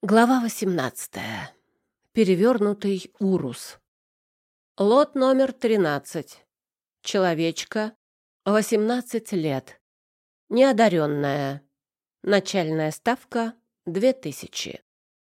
Глава 18. Перевернутый урус. Лот номер 13. Человечка. 18 лет. Неодаренная. Начальная ставка 2000.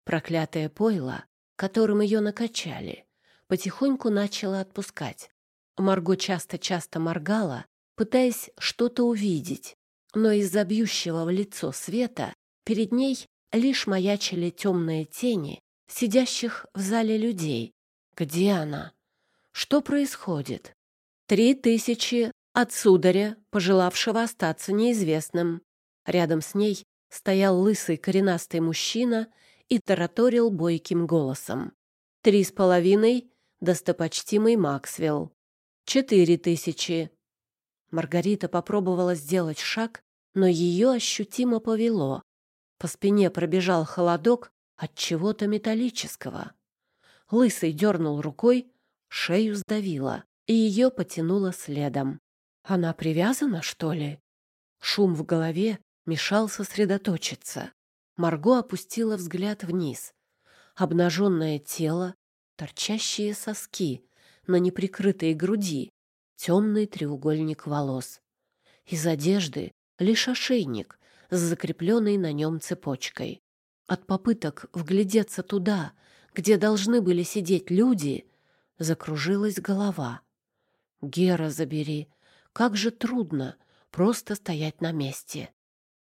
Проклятое пойло, которым ее накачали, потихоньку начало отпускать. Марго часто-часто моргала, пытаясь что-то увидеть, но из-за бьющего в лицо света перед ней лишь маячили темные тени сидящих в зале людей. Где она? Что происходит? Три тысячи от сударя, пожелавшего остаться неизвестным. Рядом с ней стоял лысый коренастый мужчина и тараторил бойким голосом. Три с половиной — достопочтимый Максвелл. Четыре тысячи. Маргарита попробовала сделать шаг, но ее ощутимо повело. По спине пробежал холодок от чего-то металлического. Лысый дернул рукой, шею сдавило, и ее потянуло следом. Она привязана, что ли? Шум в голове мешал сосредоточиться. Марго опустила взгляд вниз. Обнаженное тело, торчащие соски на неприкрытой груди, темный треугольник волос. Из одежды лишь ошейник с закрепленной на нем цепочкой. От попыток вглядеться туда, где должны были сидеть люди, закружилась голова. «Гера, забери! Как же трудно просто стоять на месте!»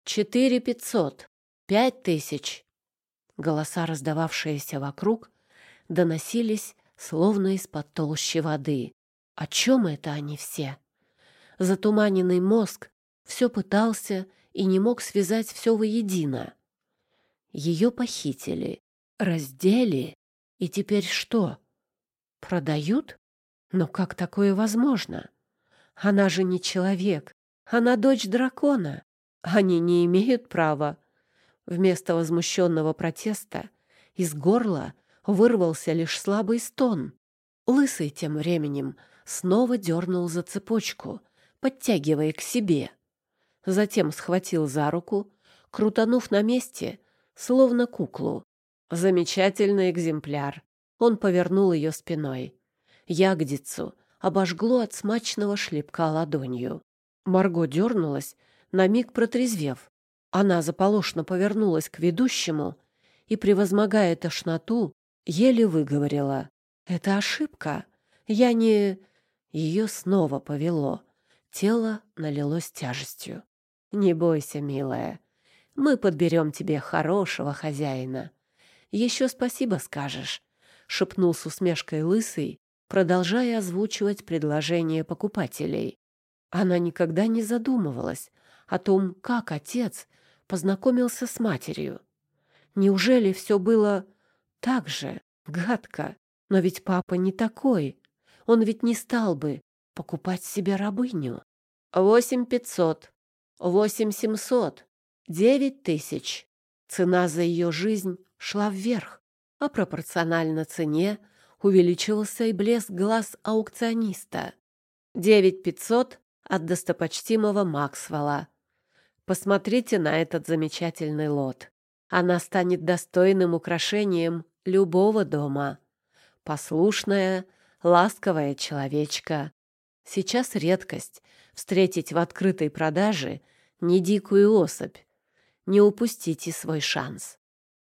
«Четыре пятьсот! Пять тысяч!» Голоса, раздававшиеся вокруг, доносились словно из-под толщи воды. О чем это они все? Затуманенный мозг все пытался и не мог связать все воедино. Ее похитили, раздели, и теперь что? Продают? Но как такое возможно? Она же не человек, она дочь дракона. Они не имеют права. Вместо возмущенного протеста из горла вырвался лишь слабый стон. Лысый тем временем снова дернул за цепочку, подтягивая к себе затем схватил за руку, крутанув на месте, словно куклу. Замечательный экземпляр. Он повернул ее спиной. Ягодицу обожгло от смачного шлепка ладонью. Марго дернулась, на миг протрезвев. Она заполошно повернулась к ведущему и, превозмогая тошноту, еле выговорила. «Это ошибка. Я не...» Ее снова повело. Тело налилось тяжестью. Не бойся, милая. Мы подберем тебе хорошего хозяина. Еще спасибо скажешь, — шепнул с усмешкой лысый, продолжая озвучивать предложения покупателей. Она никогда не задумывалась о том, как отец познакомился с матерью. Неужели все было так же, гадко? Но ведь папа не такой. Он ведь не стал бы покупать себе рабыню. «Восемь пятьсот», Восемь семьсот, девять тысяч. Цена за ее жизнь шла вверх, а пропорционально цене увеличивался и блеск глаз аукциониста. Девять пятьсот от достопочтимого Максвелла. Посмотрите на этот замечательный лот. Она станет достойным украшением любого дома. Послушная, ласковая человечка. Сейчас редкость встретить в открытой продаже не дикую особь. Не упустите свой шанс.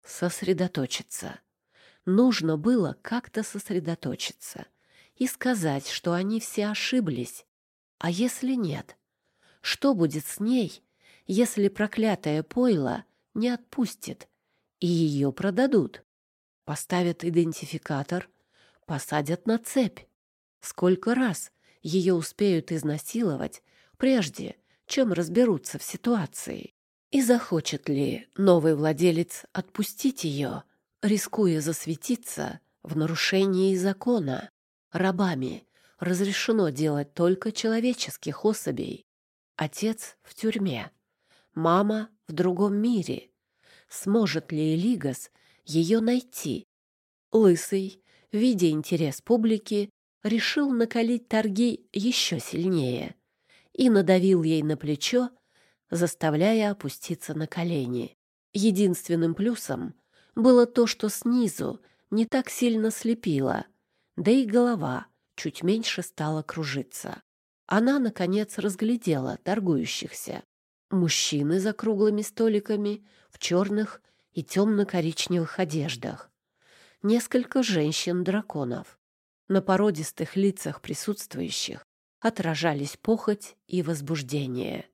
Сосредоточиться. Нужно было как-то сосредоточиться и сказать, что они все ошиблись. А если нет? Что будет с ней, если проклятое пойло не отпустит и ее продадут? Поставят идентификатор, посадят на цепь. Сколько раз ее успеют изнасиловать, прежде чем разберутся в ситуации. И захочет ли новый владелец отпустить ее, рискуя засветиться в нарушении закона? Рабами разрешено делать только человеческих особей. Отец в тюрьме, мама в другом мире. Сможет ли Элигас ее найти? Лысый, видя интерес публики, решил накалить торги еще сильнее и надавил ей на плечо, заставляя опуститься на колени. Единственным плюсом было то, что снизу не так сильно слепило, да и голова чуть меньше стала кружиться. Она, наконец, разглядела торгующихся. Мужчины за круглыми столиками в черных и темно-коричневых одеждах. Несколько женщин-драконов. На породистых лицах присутствующих отражались похоть и возбуждение.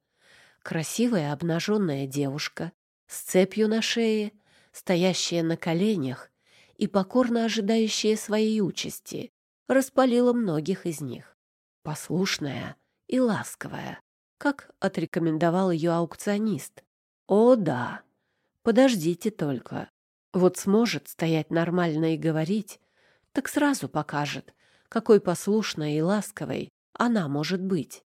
Красивая обнаженная девушка с цепью на шее, стоящая на коленях и покорно ожидающая своей участи, распалила многих из них. Послушная и ласковая, как отрекомендовал ее аукционист. О, да, подождите только. Вот сможет стоять нормально и говорить, так сразу покажет, какой послушной и ласковой она может быть.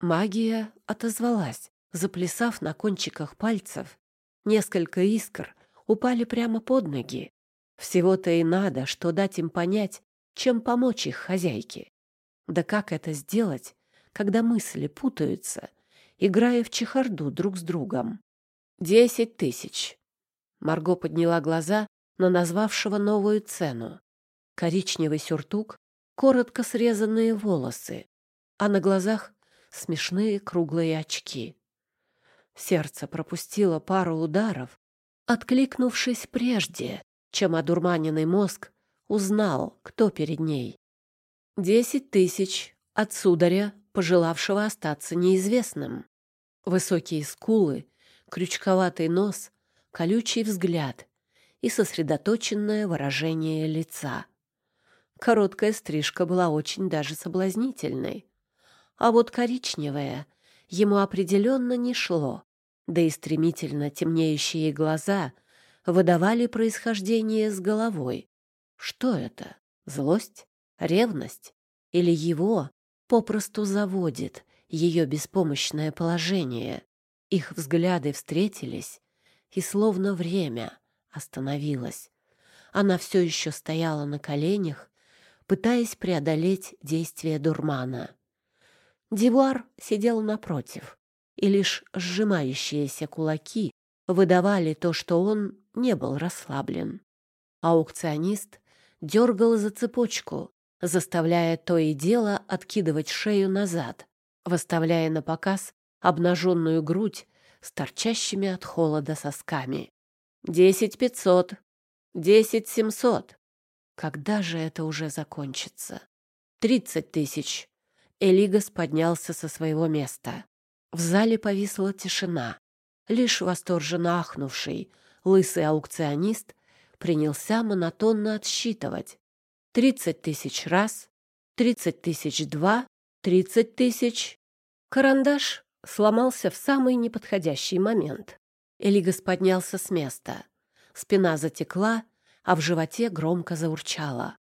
Магия отозвалась, заплясав на кончиках пальцев. Несколько искр упали прямо под ноги. Всего-то и надо, что дать им понять, чем помочь их хозяйке. Да как это сделать, когда мысли путаются, играя в чехарду друг с другом? Десять тысяч. Марго подняла глаза на назвавшего новую цену. Коричневый сюртук, коротко срезанные волосы, а на глазах смешные круглые очки. Сердце пропустило пару ударов, откликнувшись прежде, чем одурманенный мозг узнал, кто перед ней. Десять тысяч от сударя, пожелавшего остаться неизвестным. Высокие скулы, крючковатый нос, колючий взгляд и сосредоточенное выражение лица. Короткая стрижка была очень даже соблазнительной, а вот коричневая ему определенно не шло да и стремительно темнеющие глаза выдавали происхождение с головой. Что это? Злость? Ревность? Или его попросту заводит ее беспомощное положение? Их взгляды встретились, и словно время остановилось. Она все еще стояла на коленях, пытаясь преодолеть действие дурмана. Дивуар сидел напротив, и лишь сжимающиеся кулаки выдавали то, что он не был расслаблен. Аукционист дергал за цепочку, заставляя то и дело откидывать шею назад, выставляя на показ обнаженную грудь с торчащими от холода сосками. «Десять пятьсот! Десять семьсот!» Когда же это уже закончится? «Тридцать тысяч!» Элигас поднялся со своего места. В зале повисла тишина. Лишь восторженно ахнувший лысый аукционист принялся монотонно отсчитывать. Тридцать тысяч раз, тридцать тысяч два, тридцать тысяч. Карандаш сломался в самый неподходящий момент. Элигас поднялся с места. Спина затекла, а в животе громко заурчало.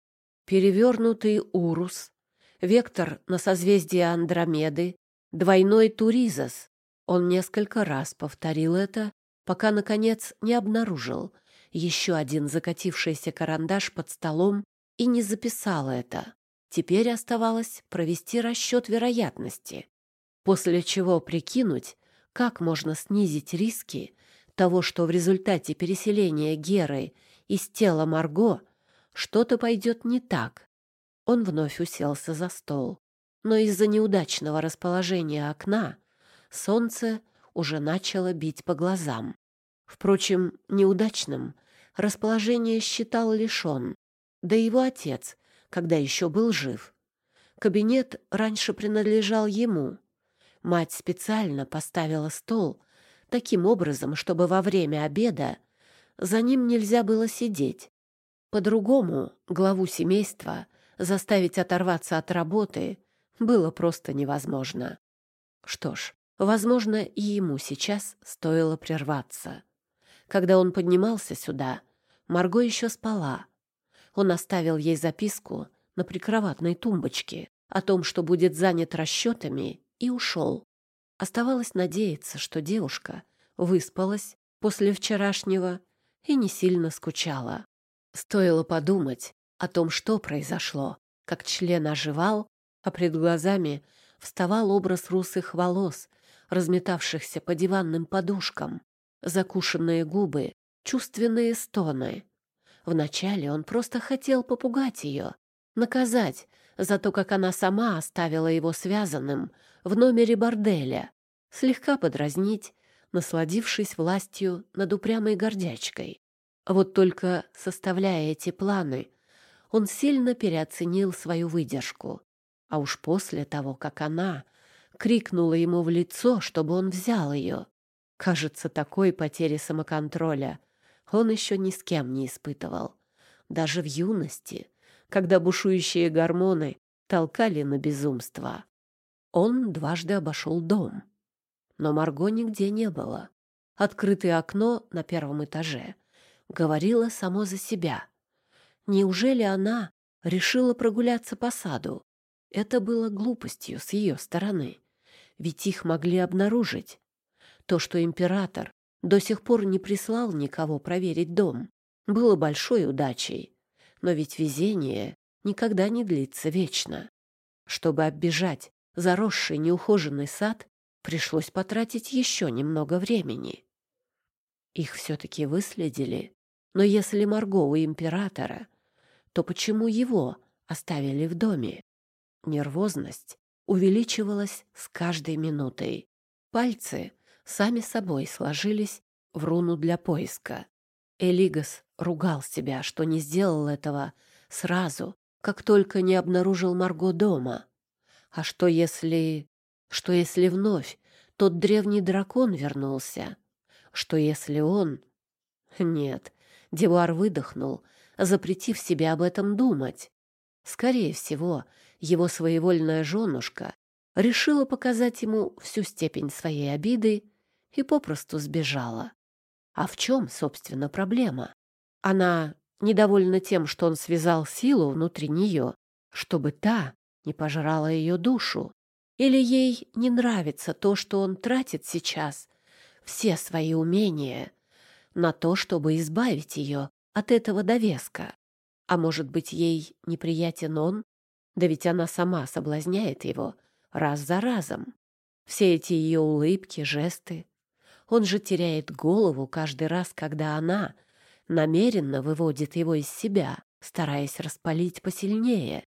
Перевернутый урус, вектор на созвездие Андромеды, Двойной туризос. Он несколько раз повторил это, пока, наконец, не обнаружил еще один закатившийся карандаш под столом и не записал это. Теперь оставалось провести расчет вероятности, после чего прикинуть, как можно снизить риски того, что в результате переселения Геры из тела Марго что-то пойдет не так. Он вновь уселся за стол но из-за неудачного расположения окна солнце уже начало бить по глазам. Впрочем, неудачным расположение считал лишь да его отец, когда еще был жив. Кабинет раньше принадлежал ему. Мать специально поставила стол таким образом, чтобы во время обеда за ним нельзя было сидеть. По-другому главу семейства заставить оторваться от работы было просто невозможно. Что ж, возможно, и ему сейчас стоило прерваться. Когда он поднимался сюда, Марго еще спала. Он оставил ей записку на прикроватной тумбочке о том, что будет занят расчетами, и ушел. Оставалось надеяться, что девушка выспалась после вчерашнего и не сильно скучала. Стоило подумать о том, что произошло, как член оживал а пред глазами вставал образ русых волос, разметавшихся по диванным подушкам, закушенные губы, чувственные стоны, Вначале он просто хотел попугать ее, наказать за то, как она сама оставила его связанным в номере борделя, слегка подразнить, насладившись властью над упрямой гордячкой. Вот только, составляя эти планы, он сильно переоценил свою выдержку. А уж после того, как она крикнула ему в лицо, чтобы он взял ее, кажется, такой потери самоконтроля он еще ни с кем не испытывал. Даже в юности, когда бушующие гормоны толкали на безумство. Он дважды обошел дом. Но Марго нигде не было. Открытое окно на первом этаже говорило само за себя. Неужели она решила прогуляться по саду? Это было глупостью с ее стороны, ведь их могли обнаружить. То, что император до сих пор не прислал никого проверить дом, было большой удачей. Но ведь везение никогда не длится вечно. Чтобы оббежать заросший неухоженный сад, пришлось потратить еще немного времени. Их все-таки выследили. Но если Марго у императора, то почему его оставили в доме? Нервозность увеличивалась с каждой минутой. Пальцы сами собой сложились в руну для поиска. Элигас ругал себя, что не сделал этого сразу, как только не обнаружил Марго дома. А что если... Что если вновь тот древний дракон вернулся? Что если он... Нет, Девуар выдохнул, запретив себе об этом думать. Скорее всего, его своевольная женушка решила показать ему всю степень своей обиды и попросту сбежала. А в чем, собственно, проблема? Она недовольна тем, что он связал силу внутри нее, чтобы та не пожрала ее душу. Или ей не нравится то, что он тратит сейчас все свои умения на то, чтобы избавить ее от этого довеска. А может быть, ей неприятен он? Да ведь она сама соблазняет его раз за разом. Все эти ее улыбки, жесты, он же теряет голову каждый раз, когда она намеренно выводит его из себя, стараясь распалить посильнее.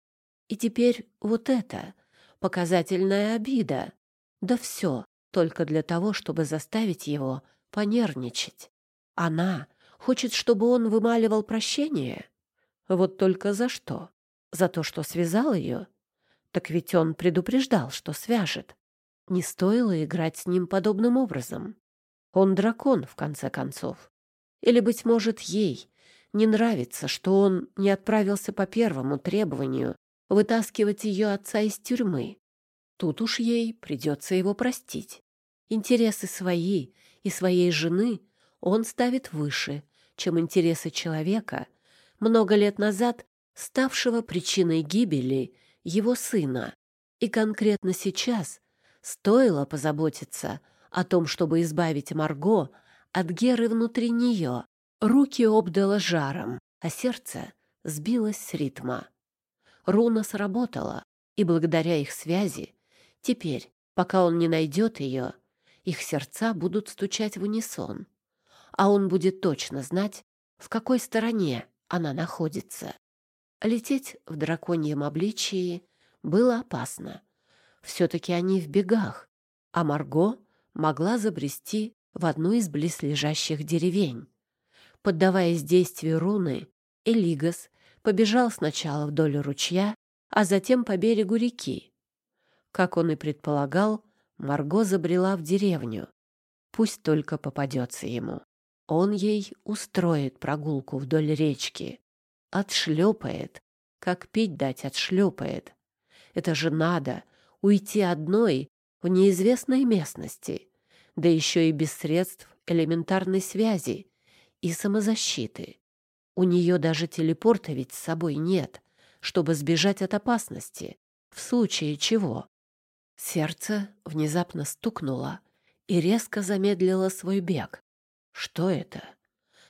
И теперь вот это показательная обида. Да все только для того, чтобы заставить его понервничать. Она хочет, чтобы он вымаливал прощение. Вот только за что? За то, что связал ее? Так ведь он предупреждал, что свяжет. Не стоило играть с ним подобным образом. Он дракон, в конце концов. Или, быть может, ей не нравится, что он не отправился по первому требованию вытаскивать ее отца из тюрьмы. Тут уж ей придется его простить. Интересы свои и своей жены он ставит выше, чем интересы человека, много лет назад ставшего причиной гибели его сына. И конкретно сейчас стоило позаботиться о том, чтобы избавить Марго от Геры внутри нее. Руки обдало жаром, а сердце сбилось с ритма. Руна сработала, и благодаря их связи, теперь, пока он не найдет ее, их сердца будут стучать в унисон, а он будет точно знать, в какой стороне она находится. Лететь в драконьем обличии было опасно. Все-таки они в бегах, а Марго могла забрести в одну из близлежащих деревень. Поддаваясь действию руны, Элигас побежал сначала вдоль ручья, а затем по берегу реки. Как он и предполагал, Марго забрела в деревню. Пусть только попадется ему. Он ей устроит прогулку вдоль речки. Отшлепает. Как пить дать отшлепает. Это же надо уйти одной в неизвестной местности, да еще и без средств элементарной связи и самозащиты. У нее даже телепорта ведь с собой нет, чтобы сбежать от опасности, в случае чего. Сердце внезапно стукнуло и резко замедлило свой бег. Что это?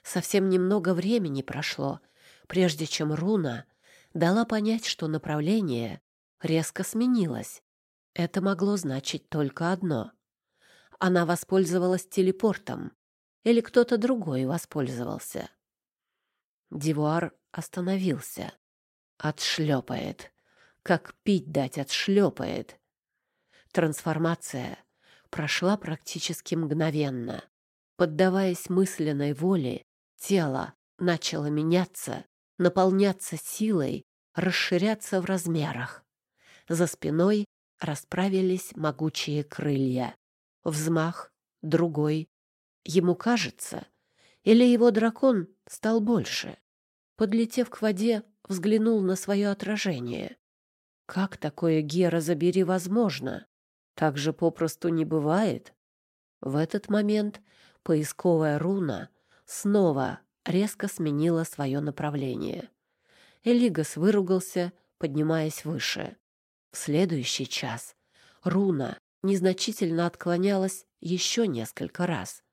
Совсем немного времени прошло, прежде чем руна дала понять, что направление резко сменилось. Это могло значить только одно. Она воспользовалась телепортом. Или кто-то другой воспользовался. Дивуар остановился. Отшлепает. Как пить дать отшлепает. Трансформация прошла практически мгновенно. Поддаваясь мысленной воле, тело начало меняться, наполняться силой, расширяться в размерах. За спиной расправились могучие крылья. Взмах, другой. Ему кажется, или его дракон стал больше. Подлетев к воде, взглянул на свое отражение. Как такое, Гера, забери, возможно? Так же попросту не бывает. В этот момент поисковая руна снова резко сменила свое направление. Элигас выругался, поднимаясь выше. В следующий час руна незначительно отклонялась еще несколько раз.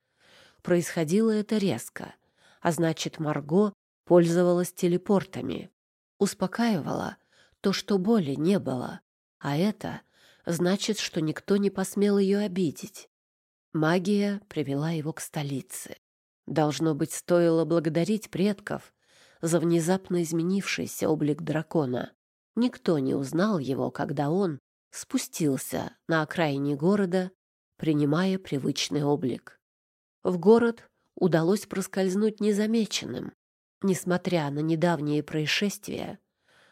Происходило это резко, а значит, Марго пользовалась телепортами. Успокаивала то, что боли не было, а это значит, что никто не посмел ее обидеть. Магия привела его к столице. Должно быть, стоило благодарить предков за внезапно изменившийся облик дракона. Никто не узнал его, когда он спустился на окраине города, принимая привычный облик. В город удалось проскользнуть незамеченным. Несмотря на недавние происшествия,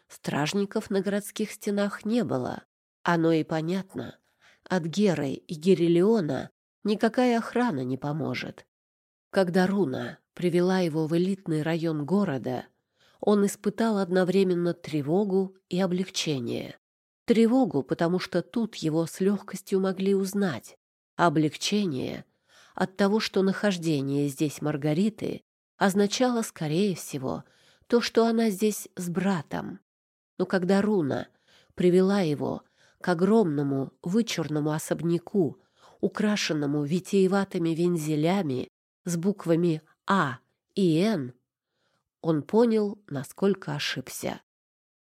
стражников на городских стенах не было. Оно и понятно. От Геры и Герилеона никакая охрана не поможет. Когда Руна привела его в элитный район города, он испытал одновременно тревогу и облегчение. Тревогу, потому что тут его с легкостью могли узнать, облегчение от того, что нахождение здесь Маргариты означало, скорее всего, то, что она здесь с братом. Но когда Руна привела его к огромному вычурному особняку, украшенному витиеватыми вензелями с буквами «А» и «Н», он понял, насколько ошибся.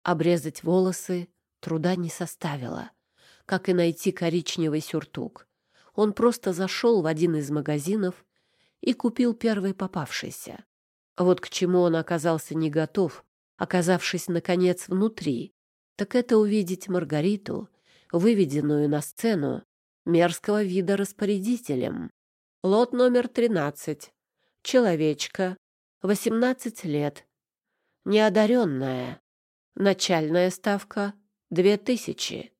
Обрезать волосы труда не составило, как и найти коричневый сюртук. Он просто зашел в один из магазинов и купил первый попавшийся. Вот к чему он оказался не готов, оказавшись, наконец, внутри, так это увидеть Маргариту выведенную на сцену мерзкого вида распорядителем. Лот номер 13. Человечка. 18 лет. Неодаренная. Начальная ставка — 2000.